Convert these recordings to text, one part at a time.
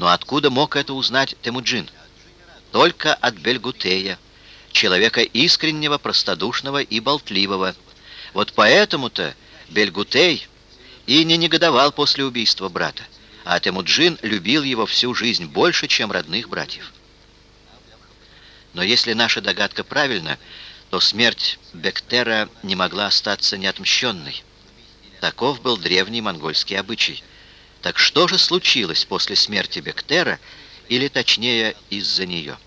Но откуда мог это узнать Темуджин? Только от Бельгутея, человека искреннего, простодушного и болтливого. Вот поэтому-то Бельгутей и не негодовал после убийства брата, а Темуджин любил его всю жизнь больше, чем родных братьев. Но если наша догадка правильна, то смерть Бектера не могла остаться неотмщенной. Таков был древний монгольский обычай. Так что же случилось после смерти Бектера, или точнее из-за нее?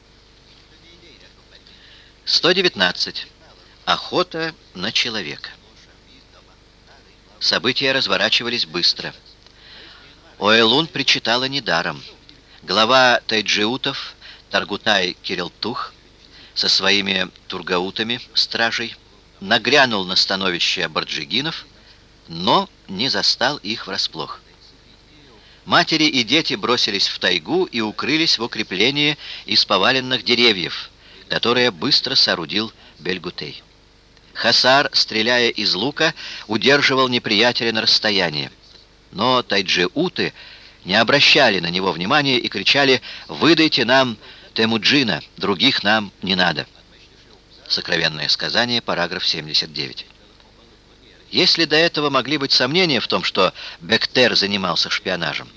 119. Охота на человека. События разворачивались быстро. Оэлун причитала недаром. Глава тайджиутов Таргутай Кирилтух со своими тургаутами, стражей, нагрянул на становище барджигинов, но не застал их врасплох. Матери и дети бросились в тайгу и укрылись в укреплении из поваленных деревьев, которое быстро соорудил Бельгутей. Хасар, стреляя из лука, удерживал неприятеля на расстоянии. Но тайджи-уты не обращали на него внимания и кричали «Выдайте нам Темуджина, других нам не надо». Сокровенное сказание, параграф 79. Если до этого могли быть сомнения в том, что Бектер занимался шпионажем,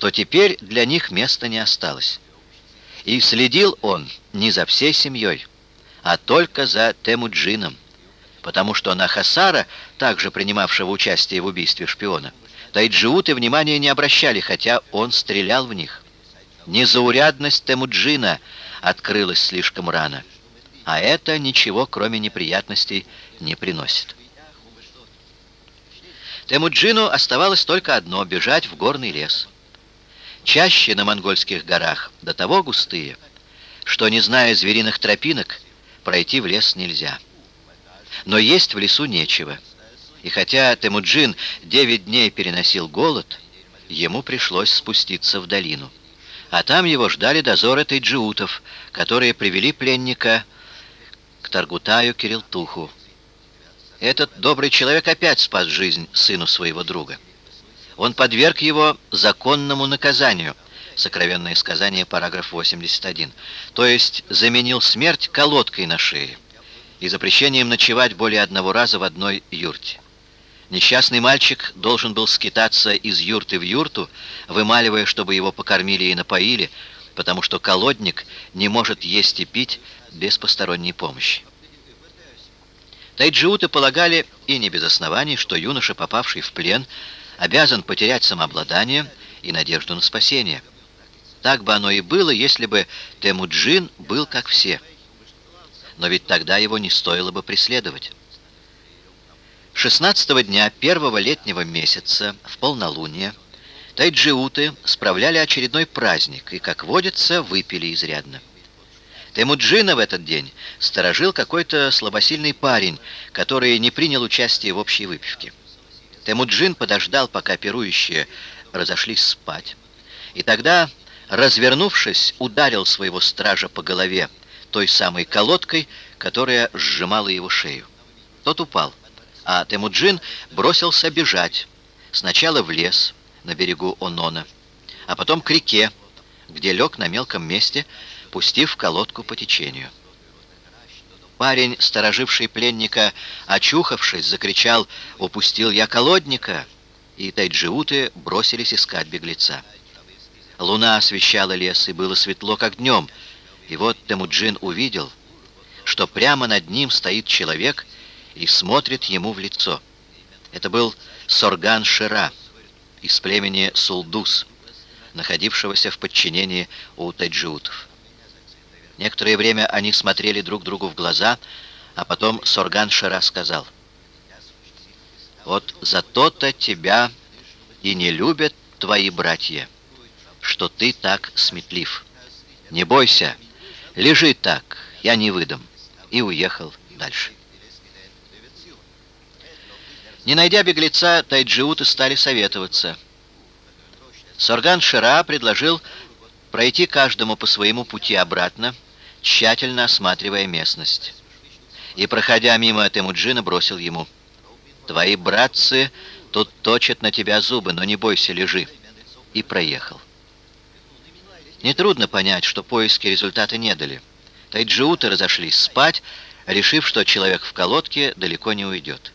то теперь для них места не осталось. И следил он не за всей семьей, а только за Темуджином, потому что на Хасара, также принимавшего участие в убийстве шпиона, тайджиуты внимания не обращали, хотя он стрелял в них. Незаурядность Темуджина открылась слишком рано, а это ничего, кроме неприятностей, не приносит. Темуджину оставалось только одно — бежать в горный лес. Чаще на монгольских горах до того густые, что, не зная звериных тропинок, пройти в лес нельзя. Но есть в лесу нечего. И хотя Темуджин девять дней переносил голод, ему пришлось спуститься в долину а там его ждали дозоры тайджиутов, которые привели пленника к Таргутаю Кирилтуху. Этот добрый человек опять спас жизнь сыну своего друга. Он подверг его законному наказанию, сокровенное сказание, параграф 81, то есть заменил смерть колодкой на шее и запрещением ночевать более одного раза в одной юрте. Несчастный мальчик должен был скитаться из юрты в юрту, вымаливая, чтобы его покормили и напоили, потому что колодник не может есть и пить без посторонней помощи. Тайджиуты полагали, и не без оснований, что юноша, попавший в плен, обязан потерять самообладание и надежду на спасение. Так бы оно и было, если бы Темуджин был как все. Но ведь тогда его не стоило бы преследовать. 16 дня первого летнего месяца, в полнолуние, тайджиуты справляли очередной праздник и, как водится, выпили изрядно. Темуджина в этот день сторожил какой-то слабосильный парень, который не принял участие в общей выпивке. Темуджин подождал, пока пирующие разошлись спать, и тогда, развернувшись, ударил своего стража по голове той самой колодкой, которая сжимала его шею. Тот упал а Темуджин бросился бежать. Сначала в лес на берегу Онона, а потом к реке, где лег на мелком месте, пустив колодку по течению. Парень, стороживший пленника, очухавшись, закричал «Упустил я колодника!» и тайджиуты бросились искать беглеца. Луна освещала лес, и было светло, как днем. И вот Темуджин увидел, что прямо над ним стоит человек — и смотрит ему в лицо. Это был Сорган Шира из племени Сулдус, находившегося в подчинении у таджиутов. Некоторое время они смотрели друг другу в глаза, а потом Сорган Шира сказал, «Вот за то-то тебя и не любят твои братья, что ты так сметлив. Не бойся, лежи так, я не выдам». И уехал дальше. Не найдя беглеца, тайджиуты стали советоваться. Сорган Шира предложил пройти каждому по своему пути обратно, тщательно осматривая местность. И, проходя мимо Темуджина, бросил ему. «Твои братцы тут точат на тебя зубы, но не бойся, лежи». И проехал. Нетрудно понять, что поиски результата не дали. Тайджиуты разошлись спать, решив, что человек в колодке далеко не уйдет.